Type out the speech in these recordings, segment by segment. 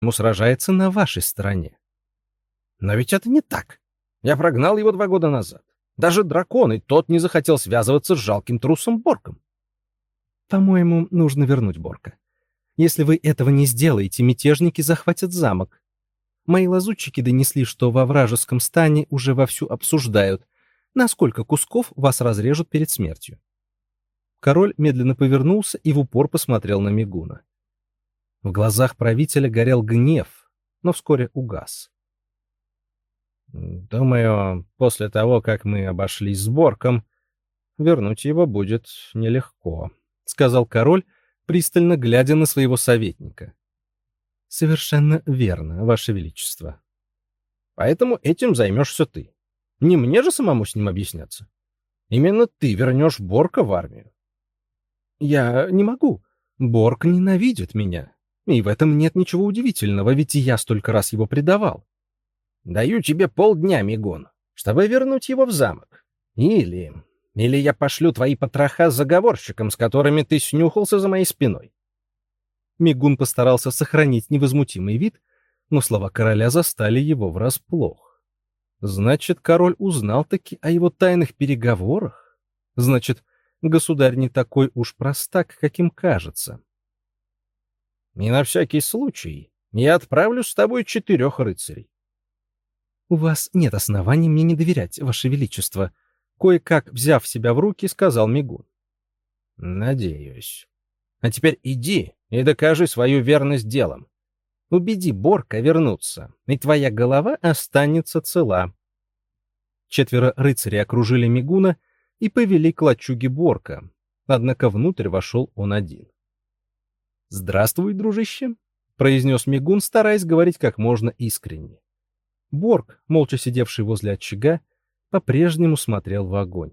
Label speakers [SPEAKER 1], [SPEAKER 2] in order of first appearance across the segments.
[SPEAKER 1] ему сражается на вашей стороне. Но ведь это не так. Я прогнал его два года назад. Даже дракон, и тот не захотел связываться с жалким трусом Борком. По-моему, нужно вернуть Борка. Если вы этого не сделаете, мятежники захватят замок. Мои лазутчики донесли, что во вражеском стане уже вовсю обсуждают, на сколько кусков вас разрежут перед смертью. Король медленно повернулся и в упор посмотрел на Мигуна. В глазах правителя горел гнев, но вскоре угас. «Думаю, после того, как мы обошлись с Борком, вернуть его будет нелегко», — сказал король, пристально глядя на своего советника. «Совершенно верно, Ваше Величество. Поэтому этим займешься ты. Не мне же самому с ним объясняться. Именно ты вернешь Борка в армию. Я не могу. Борг ненавидит меня. И в этом нет ничего удивительного, ведь я столько раз его предавал. Даю тебе полдня, Мигон, чтобы вернуть его в замок. Или... Или я пошлю твои потроха заговорщикам, с которыми ты снюхался за моей спиной. Мигун постарался сохранить невозмутимый вид, но слова короля застали его врасплох. Значит, король узнал таки о его тайных переговорах? Значит, государь не такой уж простак, каким кажется. И на всякий случай я отправлю с тобой четырех рыцарей. У вас нет оснований мне не доверять, ваше величество, кое-как взяв себя в руки, сказал Мигун. Надеюсь. А теперь иди и докажи свою верность делом. Убеди Борка вернуться, и твоя голова останется цела. Четверо рыцарей окружили Мигуна и повели к лачуге Борка, однако внутрь вошел он один. «Здравствуй, дружище», — произнес Мигун, стараясь говорить как можно искренне. Борг, молча сидевший возле очага, по-прежнему смотрел в огонь.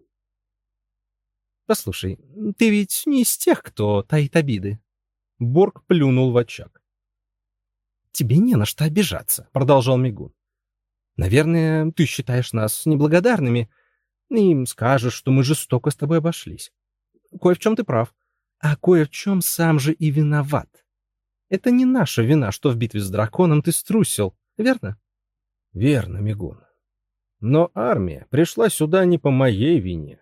[SPEAKER 1] «Послушай, ты ведь не из тех, кто таит обиды». Борг плюнул в очаг. «Тебе не на что обижаться», — продолжал Мигун. «Наверное, ты считаешь нас неблагодарными, и скажешь, что мы жестоко с тобой обошлись. Кое в чем ты прав, а кое в чем сам же и виноват. Это не наша вина, что в битве с драконом ты струсил, верно? Верно, Мигун. Но армия пришла сюда не по моей вине.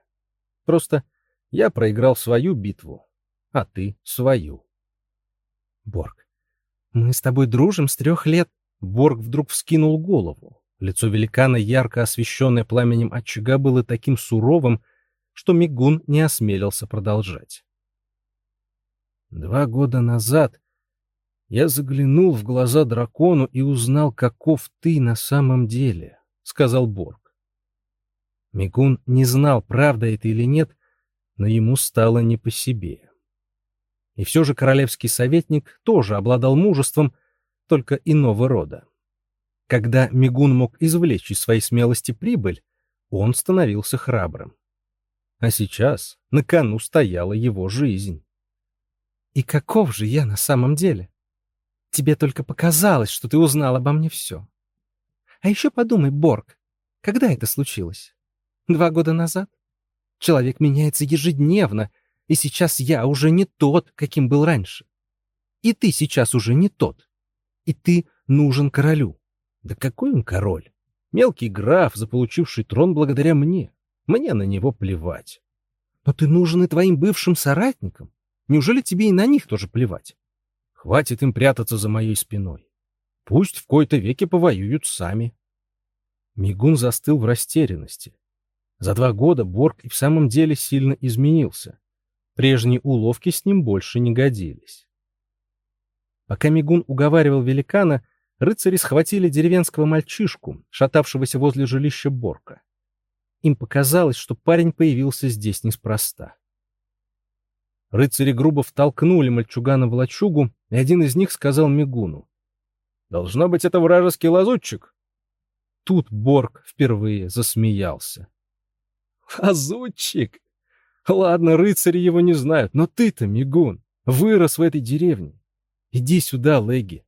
[SPEAKER 1] Просто я проиграл свою битву, а ты свою. Борг, мы с тобой дружим с трех лет. Борг вдруг вскинул голову. Лицо великана, ярко освещенное пламенем очага, было таким суровым, что Мигун не осмелился продолжать. Два года назад я заглянул в глаза дракону и узнал, каков ты на самом деле, — сказал Борг. Мигун не знал, правда это или нет, но ему стало не по себе. И все же королевский советник тоже обладал мужеством, только иного рода. Когда Мигун мог извлечь из своей смелости прибыль, он становился храбрым. А сейчас на кону стояла его жизнь. И каков же я на самом деле? Тебе только показалось, что ты узнал обо мне все. А еще подумай, Борг, когда это случилось? Два года назад? Человек меняется ежедневно, и сейчас я уже не тот, каким был раньше. И ты сейчас уже не тот. И ты нужен королю. Да какой он король? Мелкий граф, заполучивший трон благодаря мне. Мне на него плевать. Но ты нужен и твоим бывшим соратникам. Неужели тебе и на них тоже плевать? Хватит им прятаться за моей спиной. Пусть в кои-то веке повоюют сами. Мигун застыл в растерянности. За два года Борг и в самом деле сильно изменился. Прежние уловки с ним больше не годились. Пока Мигун уговаривал великана, рыцари схватили деревенского мальчишку, шатавшегося возле жилища Борка. Им показалось, что парень появился здесь неспроста. Рыцари грубо втолкнули мальчугана в лачугу, и один из них сказал Мигуну. «Должно быть, это вражеский лазутчик». Тут Борг впервые засмеялся. «Лазутчик? Ладно, рыцари его не знают, но ты-то, Мигун, вырос в этой деревне. Иди сюда, Леги.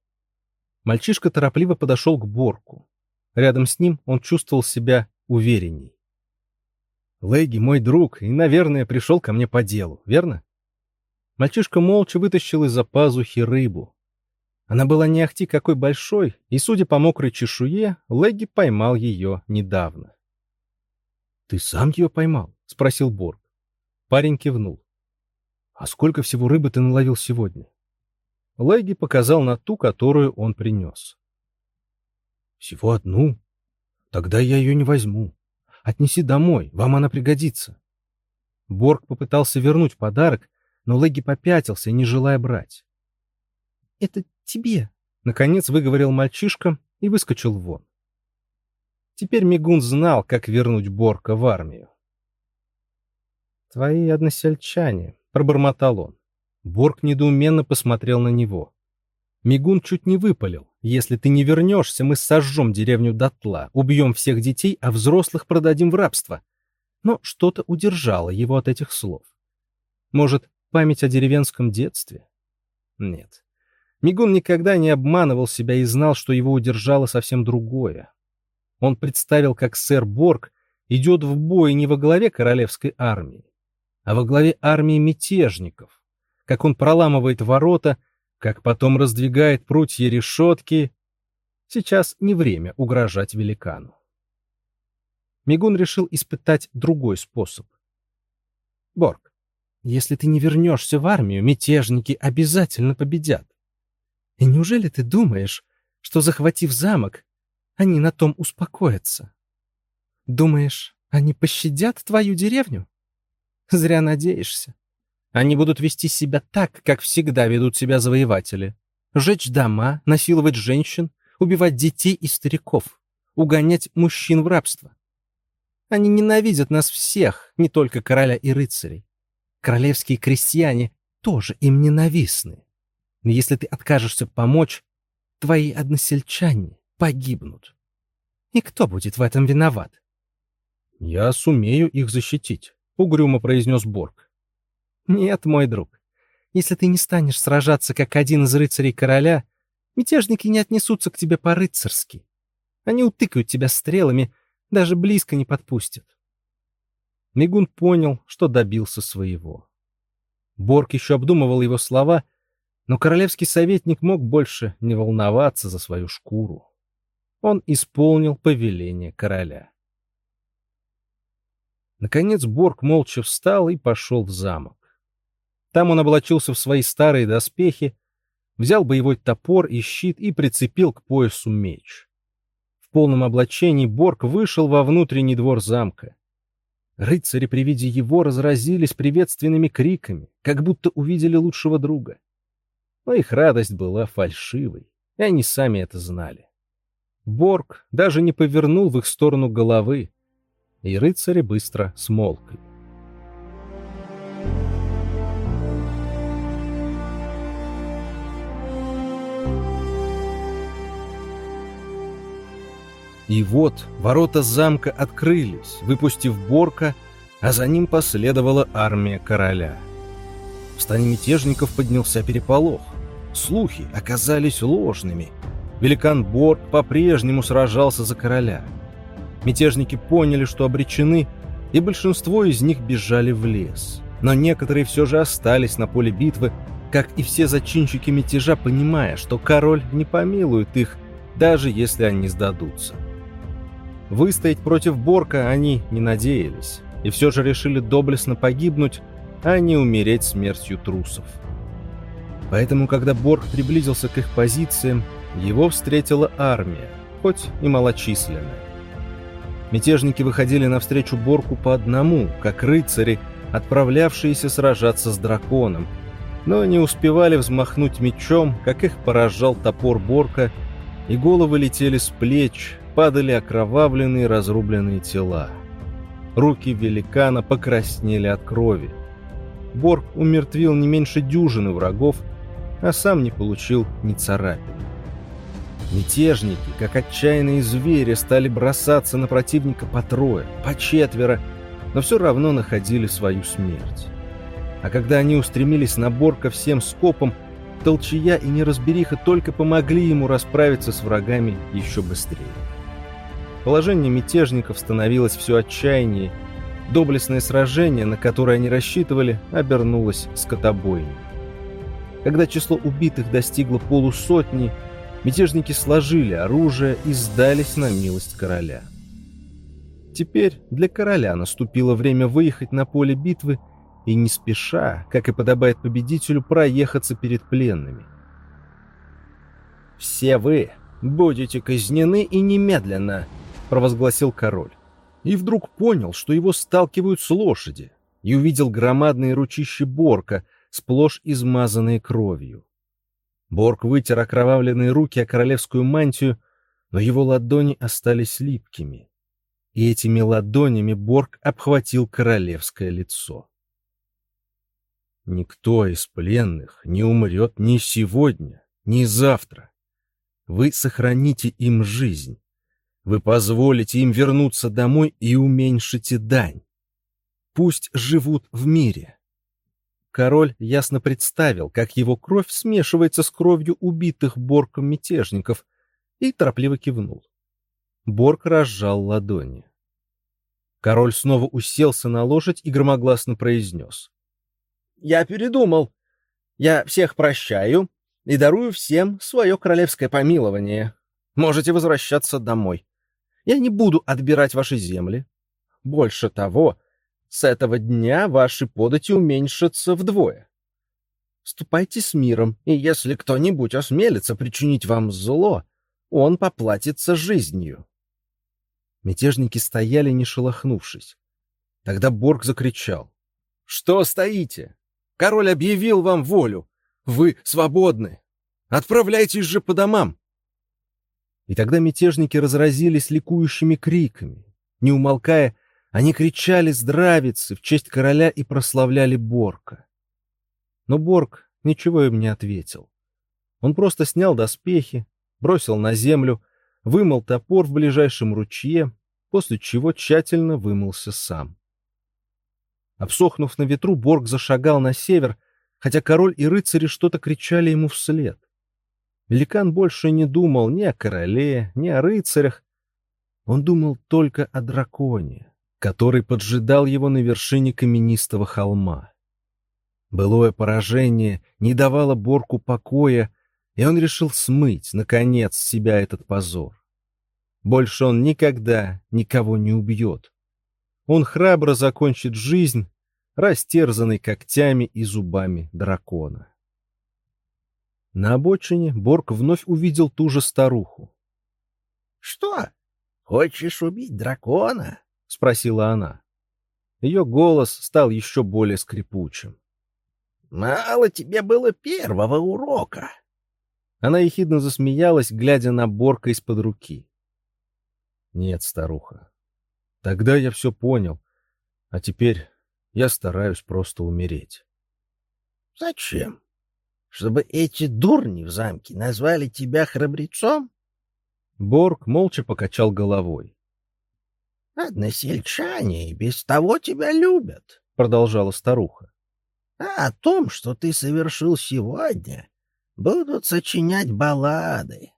[SPEAKER 1] Мальчишка торопливо подошел к Борку. Рядом с ним он чувствовал себя уверенней. Леги мой друг и, наверное, пришел ко мне по делу, верно? Мальчишка молча вытащил из-за пазухи рыбу. Она была не ахти какой большой, и, судя по мокрой чешуе, Легги поймал ее недавно. «Ты сам ее поймал?» — спросил Борг. Парень кивнул. «А сколько всего рыбы ты наловил сегодня?» Легги показал на ту, которую он принес. «Всего одну? Тогда я ее не возьму. Отнеси домой, вам она пригодится». Борг попытался вернуть подарок, но Легги попятился, не желая брать. «Это тебе», — наконец выговорил мальчишка и выскочил вон. Теперь Мигун знал, как вернуть Борка в армию. «Твои односельчане», — пробормотал он. Борг недоуменно посмотрел на него. Мигун чуть не выпалил. «Если ты не вернешься, мы сожжем деревню дотла, убьем всех детей, а взрослых продадим в рабство». Но что-то удержало его от этих слов. Может, память о деревенском детстве? Нет. Мигун никогда не обманывал себя и знал, что его удержало совсем другое. Он представил, как сэр Борг идет в бой не во главе королевской армии, а во главе армии мятежников, как он проламывает ворота, как потом раздвигает прутья решетки. Сейчас не время угрожать великану. Мигун решил испытать другой способ. Борг, если ты не вернешься в армию, мятежники обязательно победят. И неужели ты думаешь, что, захватив замок, они на том успокоятся? Думаешь, они пощадят твою деревню? Зря надеешься. Они будут вести себя так, как всегда ведут себя завоеватели. Жечь дома, насиловать женщин, убивать детей и стариков, угонять мужчин в рабство. Они ненавидят нас всех, не только короля и рыцарей. Королевские крестьяне тоже им ненавистны. Но если ты откажешься помочь, твои односельчане погибнут. И кто будет в этом виноват? — Я сумею их защитить, — угрюмо произнес Борг. — Нет, мой друг. Если ты не станешь сражаться, как один из рыцарей короля, мятежники не отнесутся к тебе по-рыцарски. Они утыкают тебя стрелами, даже близко не подпустят. Мигун понял, что добился своего. Борг еще обдумывал его слова — но королевский советник мог больше не волноваться за свою шкуру. Он исполнил повеление короля. Наконец Борг молча встал и пошел в замок. Там он облачился в свои старые доспехи, взял боевой топор и щит и прицепил к поясу меч. В полном облачении Борг вышел во внутренний двор замка. Рыцари при виде его разразились приветственными криками, как будто увидели лучшего друга но их радость была фальшивой, и они сами это знали. Борг даже не повернул в их сторону головы, и рыцари быстро смолкли. И вот ворота замка открылись, выпустив Борка, а за ним последовала армия короля. В стане мятежников поднялся переполох. Слухи оказались ложными. Великан Борг по-прежнему сражался за короля. Мятежники поняли, что обречены, и большинство из них бежали в лес. Но некоторые все же остались на поле битвы, как и все зачинщики мятежа, понимая, что король не помилует их, даже если они сдадутся. Выстоять против Борка они не надеялись, и все же решили доблестно погибнуть, а не умереть смертью трусов. Поэтому, когда Борг приблизился к их позициям, его встретила армия, хоть и малочисленная. Мятежники выходили навстречу Борку по одному, как рыцари, отправлявшиеся сражаться с драконом, но не успевали взмахнуть мечом, как их поражал топор Борка, и головы летели с плеч, падали окровавленные разрубленные тела. Руки великана покраснели от крови. Борг умертвил не меньше дюжины врагов, а сам не получил ни царапины. Мятежники, как отчаянные звери, стали бросаться на противника по трое, по четверо, но все равно находили свою смерть. А когда они устремились на Борка всем скопом, толчья и неразбериха только помогли ему расправиться с врагами еще быстрее. Положение мятежников становилось все отчаяннее, доблестное сражение, на которое они рассчитывали, обернулось скотобойней. Когда число убитых достигло полусотни, мятежники сложили оружие и сдались на милость короля. Теперь для короля наступило время выехать на поле битвы и не спеша, как и подобает победителю, проехаться перед пленными. «Все вы будете казнены и немедленно», — провозгласил король. И вдруг понял, что его сталкивают с лошади, и увидел громадные ручища Борка, сплошь измазанные кровью. Борг вытер окровавленные руки о королевскую мантию, но его ладони остались липкими. И этими ладонями Борг обхватил королевское лицо. Никто из пленных не умрет ни сегодня, ни завтра. Вы сохраните им жизнь. Вы позволите им вернуться домой и уменьшите дань. Пусть живут в мире. Король ясно представил, как его кровь смешивается с кровью убитых Борком мятежников, и торопливо кивнул. Борг разжал ладони. Король снова уселся на лошадь и громогласно произнес. Я передумал. Я всех прощаю и дарую всем свое королевское помилование. Можете возвращаться домой. Я не буду отбирать ваши земли. Больше того, с этого дня ваши подати уменьшатся вдвое. Ступайте с миром, и если кто-нибудь осмелится причинить вам зло, он поплатится жизнью. Мятежники стояли, не шелохнувшись. Тогда Борг закричал. — Что стоите? Король объявил вам волю. Вы свободны. Отправляйтесь же по домам. И тогда мятежники разразились ликующими криками. Не умолкая, они кричали здравицы в честь короля и прославляли Борка. Но Борг ничего им не ответил. Он просто снял доспехи, бросил на землю, вымыл топор в ближайшем ручье, после чего тщательно вымылся сам. Обсохнув на ветру, Борг зашагал на север, хотя король и рыцари что-то кричали ему вслед. Великан больше не думал ни о короле, ни о рыцарях. Он думал только о драконе, который поджидал его на вершине каменистого холма. Былое поражение не давало Борку покоя, и он решил смыть, наконец, с себя этот позор. Больше он никогда никого не убьет. Он храбро закончит жизнь, растерзанный когтями и зубами дракона. На обочине Борг вновь увидел ту же старуху.
[SPEAKER 2] — Что? Хочешь убить дракона? — спросила она.
[SPEAKER 1] Ее голос стал еще более скрипучим.
[SPEAKER 2] — Мало тебе было первого урока.
[SPEAKER 1] Она ехидно засмеялась, глядя на Борка из-под руки. — Нет, старуха, Тогда я все понял. А теперь я стараюсь просто умереть.
[SPEAKER 2] — Зачем? Чтобы эти дурни в замке назвали тебя храбрецом?
[SPEAKER 1] Борг молча покачал головой.
[SPEAKER 2] — Односельчане и без того тебя любят, — продолжала старуха. — А о том, что ты совершил сегодня, будут сочинять баллады.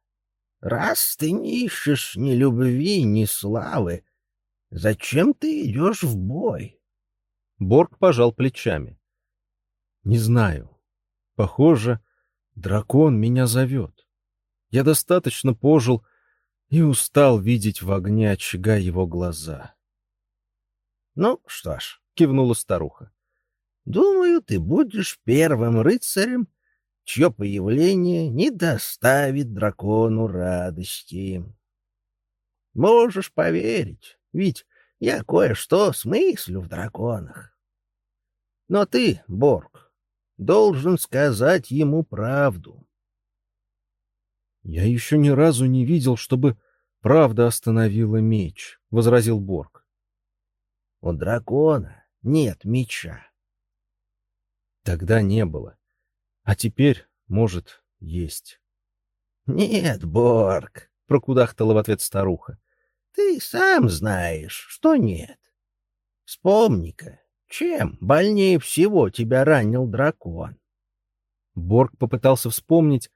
[SPEAKER 2] Раз ты не ищешь ни любви, ни славы, Зачем ты идешь в бой?
[SPEAKER 1] Борг пожал плечами. Не знаю. Похоже, дракон меня зовет. Я достаточно пожил и устал видеть в огне очага его глаза.
[SPEAKER 2] — Ну что ж, — кивнула старуха, — думаю, ты будешь первым рыцарем, чье появление не доставит дракону радости. Можешь поверить, ведь я кое-что смыслю в драконах. Но ты, Борг, должен сказать ему правду.
[SPEAKER 1] Я еще ни разу не видел, чтобы правда остановила меч, — возразил Борг.
[SPEAKER 2] У дракона нет меча.
[SPEAKER 1] Тогда не было. А теперь, может, есть.
[SPEAKER 2] — Нет, Борг, — прокудахтала в ответ старуха. Ты сам знаешь, что нет. Вспомни-ка, чем больнее всего тебя ранил дракон?
[SPEAKER 1] Борг попытался вспомнить,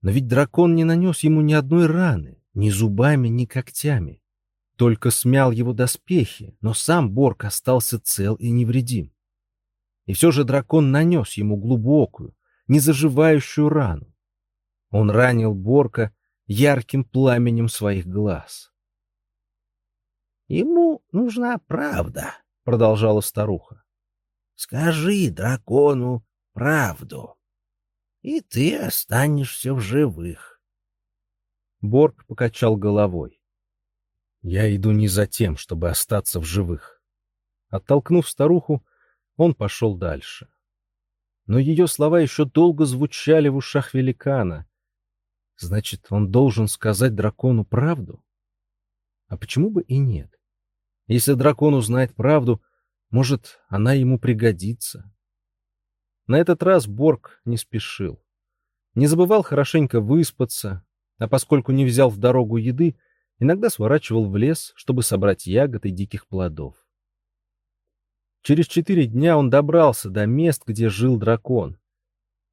[SPEAKER 1] но ведь дракон не нанес ему ни одной раны, ни зубами, ни когтями. Только смял его доспехи, но сам Борг остался цел и невредим. И все же дракон нанес ему глубокую, незаживающую рану. Он ранил Борка ярким пламенем своих глаз.
[SPEAKER 2] «Ему нужна правда», — продолжала старуха. «Скажи дракону правду, и ты останешься в живых».
[SPEAKER 1] Борг покачал головой. «Я иду не за тем, чтобы остаться в живых». Оттолкнув старуху, он пошел дальше. Но ее слова еще долго звучали в ушах великана. Значит, он должен сказать дракону правду? А почему бы и нет? Если дракон узнает правду, может, она ему пригодится. На этот раз Борг не спешил. Не забывал хорошенько выспаться, а поскольку не взял в дорогу еды, иногда сворачивал в лес, чтобы собрать ягод и диких плодов. Через четыре дня он добрался до мест, где жил дракон.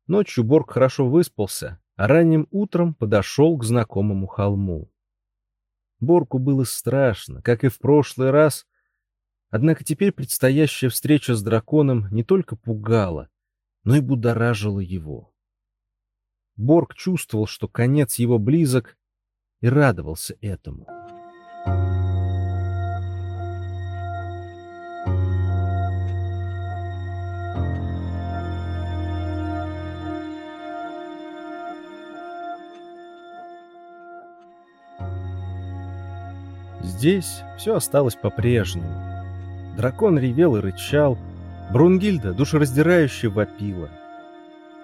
[SPEAKER 1] Ночью Борг хорошо выспался, а ранним утром подошел к знакомому холму. Борку было страшно, как и в прошлый раз, однако теперь предстоящая встреча с драконом не только пугала, но и будоражила его. Борг чувствовал, что конец его близок, и радовался этому. Здесь все осталось по-прежнему. Дракон ревел и рычал, Брунгильда душераздирающе вопила.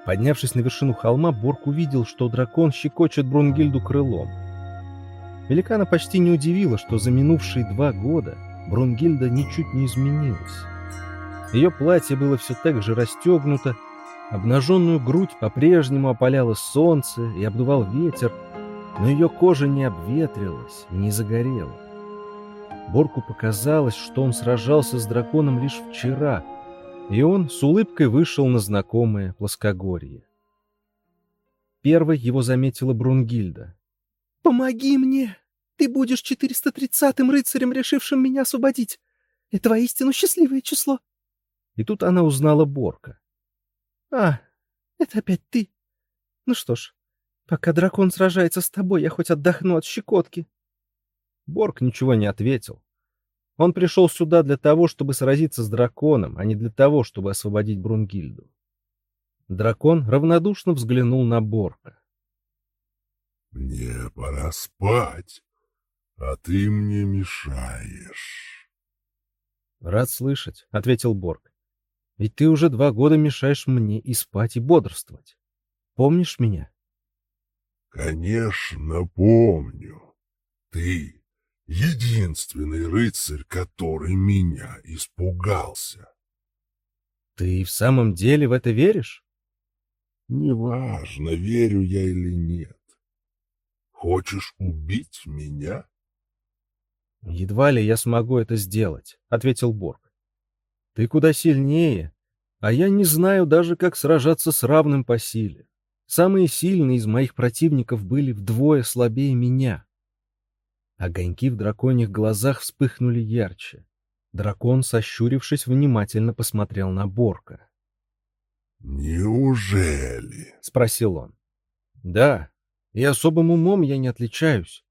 [SPEAKER 1] Поднявшись на вершину холма, Борг увидел, что дракон щекочет Брунгильду крылом. Великана почти не удивило, что за минувшие два года Брунгильда ничуть не изменилась. Ее платье было все так же расстегнуто, обнаженную грудь по-прежнему опаляло солнце и обдувал ветер, но ее кожа не обветрилась и не загорела. Борку показалось, что он сражался с драконом лишь вчера, и он с улыбкой вышел на знакомое плоскогорье. Первой его заметила Брунгильда.
[SPEAKER 3] «Помоги мне! Ты будешь 430-м рыцарем, решившим меня освободить! Это воистину счастливое число!»
[SPEAKER 1] И тут она узнала Борка.
[SPEAKER 3] «А, это опять ты? Ну что ж, пока дракон сражается с тобой, я хоть отдохну от щекотки!»
[SPEAKER 1] Борг ничего не ответил. Он пришел сюда для того, чтобы сразиться с драконом, а не для того, чтобы освободить Брунгильду. Дракон равнодушно взглянул на Борка.
[SPEAKER 4] «Мне пора спать, а ты мне мешаешь».
[SPEAKER 1] «Рад слышать», — ответил Борг. «Ведь ты уже два года мешаешь мне и спать, и бодрствовать. Помнишь меня?»
[SPEAKER 4] «Конечно, помню. Ты единственный рыцарь, который меня испугался.
[SPEAKER 1] Ты в самом деле в это веришь?
[SPEAKER 4] Неважно, верю я или нет. Хочешь убить меня?
[SPEAKER 1] Едва ли я смогу это сделать, ответил Борг. Ты куда сильнее, а я не знаю даже, как сражаться с равным по силе. Самые сильные из моих противников были вдвое слабее меня. Огоньки в драконьих глазах вспыхнули ярче. Дракон, сощурившись, внимательно посмотрел на Борка.
[SPEAKER 4] «Неужели?»
[SPEAKER 1] — спросил он. «Да, и особым умом я не отличаюсь.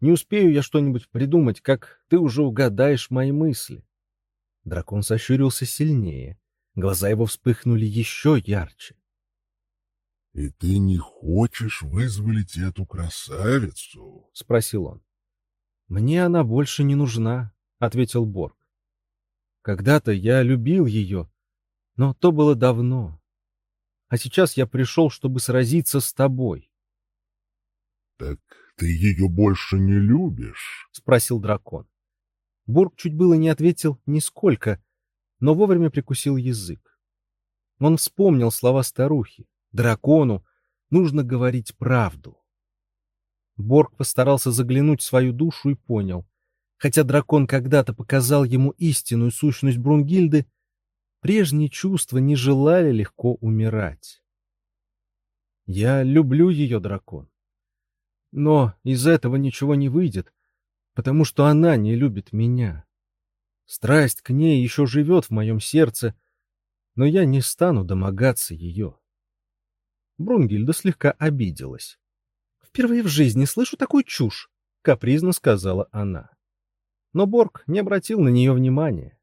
[SPEAKER 1] Не успею я что-нибудь придумать, как ты уже угадаешь мои мысли». Дракон сощурился сильнее. Глаза его вспыхнули еще ярче.
[SPEAKER 4] «И ты не хочешь вызволить эту красавицу?»
[SPEAKER 1] — спросил он. «Мне она больше не нужна», — ответил Борг. «Когда-то я любил ее, но то было давно. А сейчас я пришел, чтобы сразиться с тобой».
[SPEAKER 4] «Так ты ее больше не любишь?»
[SPEAKER 1] — спросил дракон. Борг чуть было не ответил нисколько, но вовремя прикусил язык. Он вспомнил слова старухи. Дракону нужно говорить правду. Борг постарался заглянуть в свою душу и понял. Хотя дракон когда-то показал ему истинную сущность Брунгильды, прежние чувства не желали легко умирать. Я люблю ее, дракон. Но из этого ничего не выйдет, потому что она не любит меня. Страсть к ней еще живет в моем сердце, но я не стану домогаться ее. Брунгильда слегка обиделась.
[SPEAKER 3] «Впервые в жизни слышу такую чушь», — капризно сказала она.
[SPEAKER 1] Но Борг не обратил на нее внимания.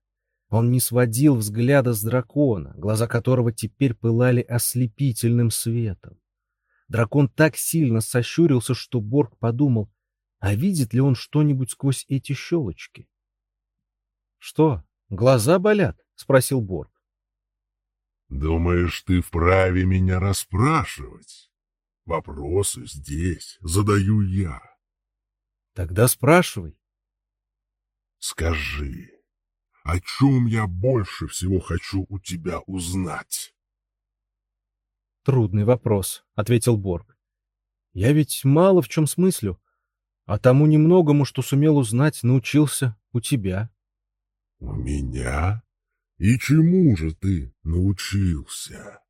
[SPEAKER 1] Он не сводил взгляда с дракона, глаза которого теперь пылали ослепительным светом. Дракон так сильно сощурился, что Борг подумал, а видит ли он что-нибудь сквозь эти щелочки? — Что, глаза болят? — спросил Борг.
[SPEAKER 4] — Думаешь, ты вправе меня расспрашивать? Вопросы здесь задаю я.
[SPEAKER 1] — Тогда спрашивай.
[SPEAKER 4] — Скажи, о чем я больше всего хочу у тебя узнать?
[SPEAKER 1] Трудный вопрос, ответил Борг. Я ведь мало в чем смыслю, а тому немногому, что сумел узнать, научился у тебя.
[SPEAKER 4] У меня? И чему же ты научился?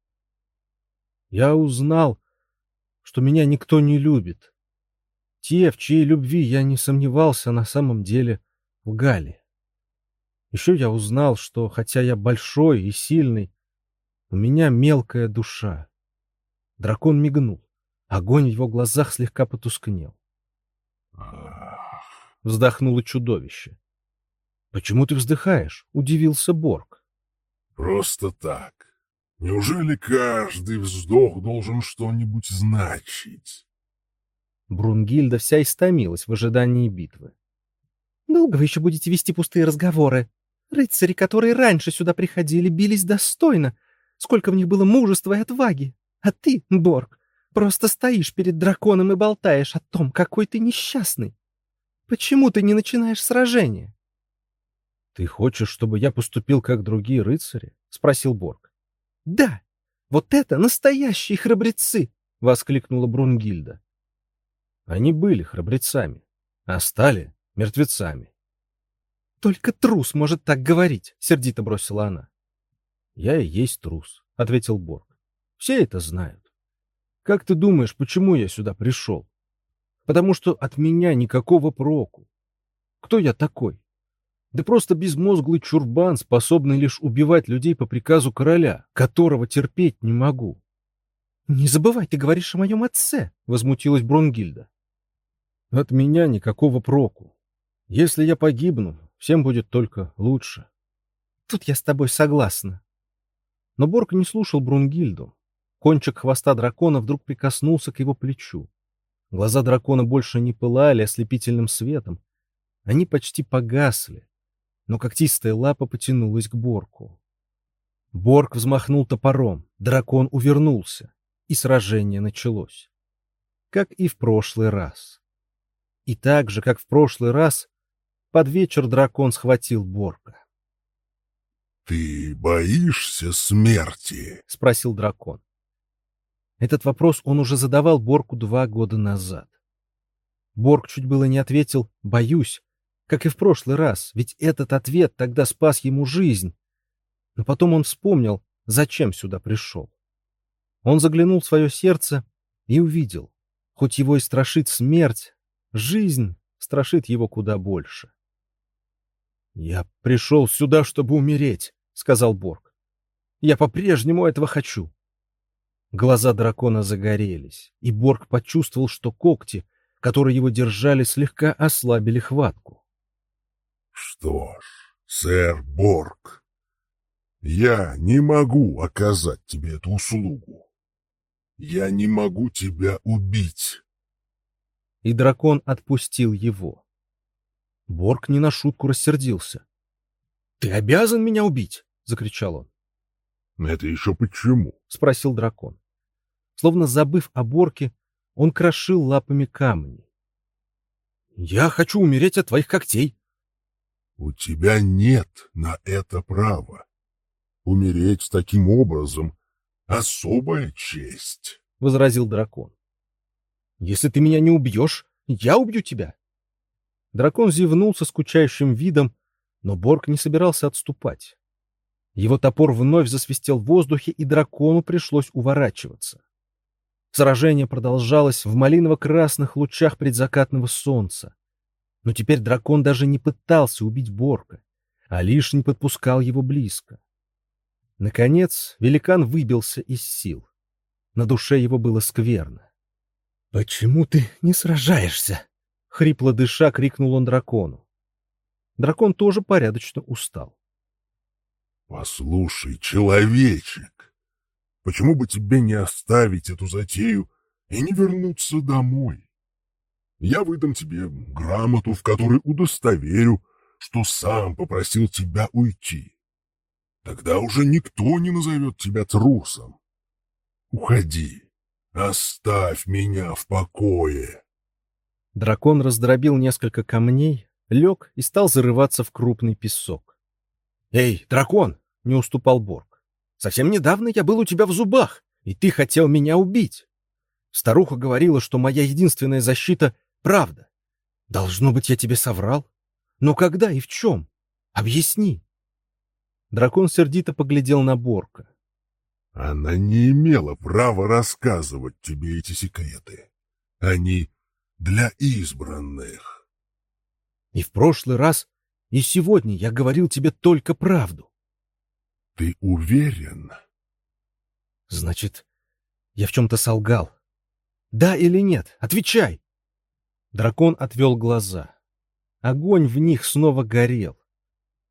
[SPEAKER 1] Я узнал, что меня никто не любит. Те, в чьей любви я не сомневался, на самом деле в Гале. Еще я узнал, что, хотя я большой и сильный, у меня мелкая душа. Дракон мигнул. Огонь в его глазах слегка потускнел. Вздохнуло чудовище. «Почему ты вздыхаешь?» — удивился Борг.
[SPEAKER 4] «Просто так. Неужели каждый вздох должен что-нибудь значить?»
[SPEAKER 1] Брунгильда вся истомилась в ожидании битвы.
[SPEAKER 3] «Долго вы еще будете вести пустые разговоры? Рыцари, которые раньше сюда приходили, бились достойно. Сколько в них было мужества и отваги. А ты, Борг, просто стоишь перед драконом и болтаешь о том, какой ты несчастный. Почему ты не начинаешь сражение?
[SPEAKER 1] — Ты хочешь, чтобы я поступил, как другие рыцари? — спросил Борг.
[SPEAKER 3] — Да, вот это настоящие храбрецы!
[SPEAKER 1] — воскликнула Брунгильда. Они были храбрецами, а стали мертвецами.
[SPEAKER 3] — Только трус может так говорить, — сердито бросила она.
[SPEAKER 1] — Я и есть трус, — ответил Борг. Все это знают. Как ты думаешь, почему я сюда пришел? Потому что от меня никакого проку. Кто я такой? Да просто безмозглый чурбан, способный лишь убивать людей по приказу короля, которого терпеть не могу.
[SPEAKER 3] — Не забывай, ты говоришь о моем отце, — возмутилась Бронгильда.
[SPEAKER 1] — От меня никакого проку. Если я погибну, всем будет только лучше.
[SPEAKER 3] — Тут я с тобой согласна.
[SPEAKER 1] Но Борг не слушал Брунгильду. Кончик хвоста дракона вдруг прикоснулся к его плечу. Глаза дракона больше не пылали ослепительным светом. Они почти погасли, но когтистая лапа потянулась к Борку. Борг взмахнул топором, дракон увернулся, и сражение началось. Как и в прошлый раз. И так же, как в прошлый раз, под вечер дракон схватил Борга.
[SPEAKER 4] — Ты боишься смерти?
[SPEAKER 1] — спросил дракон. Этот вопрос он уже задавал Борку два года назад. Борг чуть было не ответил «боюсь», как и в прошлый раз, ведь этот ответ тогда спас ему жизнь. Но потом он вспомнил, зачем сюда пришел. Он заглянул в свое сердце и увидел, хоть его и страшит смерть, жизнь страшит его куда больше. «Я пришел сюда, чтобы умереть», — сказал Борг. «Я по-прежнему этого хочу. Глаза дракона загорелись, и Борг почувствовал, что когти, которые его держали, слегка ослабили хватку.
[SPEAKER 4] — Что ж, сэр Борг, я не могу оказать тебе эту услугу. Я не могу тебя убить.
[SPEAKER 1] И дракон отпустил его. Борг не на шутку рассердился. — Ты обязан меня убить! — закричал он.
[SPEAKER 4] — Это еще почему?
[SPEAKER 1] — спросил дракон. Словно забыв о борке, он крошил лапами камни. «Я хочу умереть от твоих когтей!»
[SPEAKER 4] «У тебя нет на это права. Умереть таким образом — особая честь», —
[SPEAKER 1] возразил дракон. «Если ты меня не убьешь, я убью тебя!» Дракон зевнул со скучающим видом, но Борг не собирался отступать. Его топор вновь засвистел в воздухе, и дракону пришлось уворачиваться. Сражение продолжалось в малиново-красных лучах предзакатного солнца. Но теперь дракон даже не пытался убить Борка, а лишь не подпускал его близко. Наконец великан выбился из сил. На душе его было скверно.
[SPEAKER 3] «Почему ты не сражаешься?» — хрипло дыша крикнул он дракону. Дракон тоже порядочно устал.
[SPEAKER 4] «Послушай, человечек, почему бы тебе не оставить эту затею и не вернуться домой? Я выдам тебе грамоту, в которой удостоверю, что сам попросил тебя уйти. Тогда уже никто не назовет тебя трусом. Уходи, оставь меня в покое.
[SPEAKER 1] Дракон раздробил несколько камней, лег и стал зарываться в крупный песок. «Эй, дракон!» — не уступал Борг. «Совсем недавно я был у тебя в зубах, и ты хотел меня убить. Старуха говорила, что моя единственная защита — правда. Должно быть, я тебе соврал. Но когда и в чем? Объясни. Дракон сердито поглядел на Борка.
[SPEAKER 4] Она не имела права рассказывать тебе эти секреты. Они для избранных.
[SPEAKER 1] И в прошлый раз, и сегодня я говорил тебе только правду.
[SPEAKER 4] Ты уверен?
[SPEAKER 1] Значит, я в чем-то солгал. Да или нет? Отвечай! Дракон отвел глаза. Огонь в них снова горел.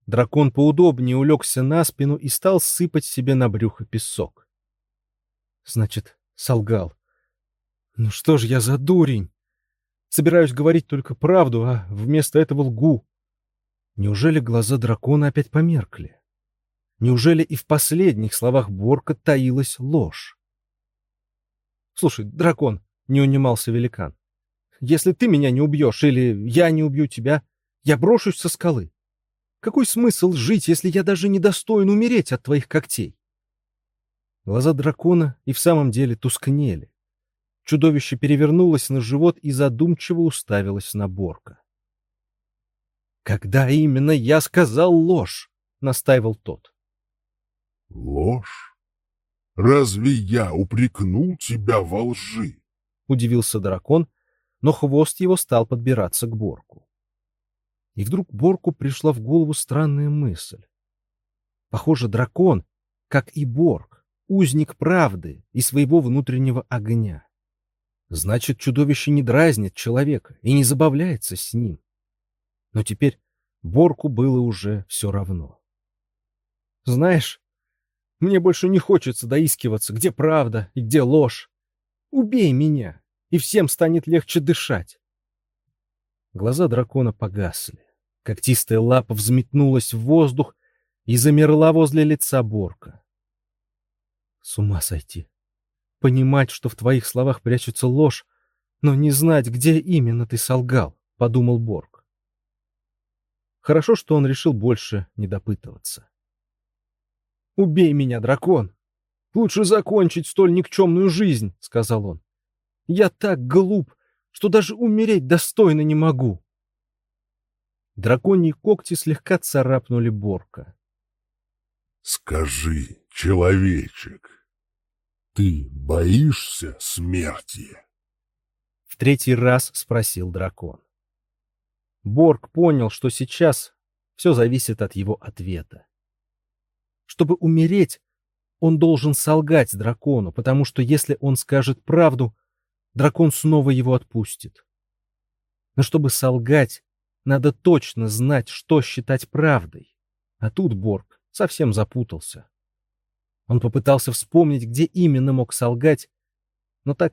[SPEAKER 1] Дракон поудобнее улегся на спину и стал сыпать себе на брюхо песок. Значит, солгал. Ну что ж я за дурень? Собираюсь говорить только правду, а вместо этого лгу. Неужели глаза дракона опять померкли? Неужели и в последних словах Борка таилась ложь? Слушай, дракон, не унимался великан. Если ты меня не убьешь или я не убью тебя, я брошусь со скалы. Какой смысл жить, если я даже не достоин умереть от твоих когтей? Глаза дракона и в самом деле тускнели. Чудовище перевернулось на живот и задумчиво уставилось на Борка. «Когда именно я сказал ложь?» — настаивал тот.
[SPEAKER 4] «Ложь? Разве я упрекнул тебя во лжи?»
[SPEAKER 1] — удивился дракон, но хвост его стал подбираться к Борку. И вдруг Борку пришла в голову странная мысль. Похоже, дракон, как и Борг, узник правды и своего внутреннего огня. Значит, чудовище не дразнит человека и не забавляется с ним. Но теперь Борку было уже все равно. Знаешь, мне больше не хочется доискиваться, где правда и где ложь. Убей меня, и всем станет легче дышать. Глаза дракона погасли. Когтистая лапа взметнулась в воздух и замерла возле лица Борка. С ума сойти. Понимать, что в твоих словах прячется ложь, но не знать, где именно ты солгал, — подумал Борг. Хорошо, что он решил больше не допытываться. «Убей меня, дракон! Лучше закончить столь никчемную жизнь», — сказал он. «Я так глуп, что даже умереть достойно не могу. Драконьи когти слегка царапнули Борка.
[SPEAKER 4] — Скажи, человечек, ты боишься смерти?
[SPEAKER 1] В третий раз спросил дракон. Борг понял, что сейчас все зависит от его ответа. Чтобы умереть, он должен солгать дракону, потому что если он скажет правду, дракон снова его отпустит. Но чтобы солгать, надо точно знать, что считать правдой. А тут Борг совсем запутался. Он попытался вспомнить, где именно мог солгать, но так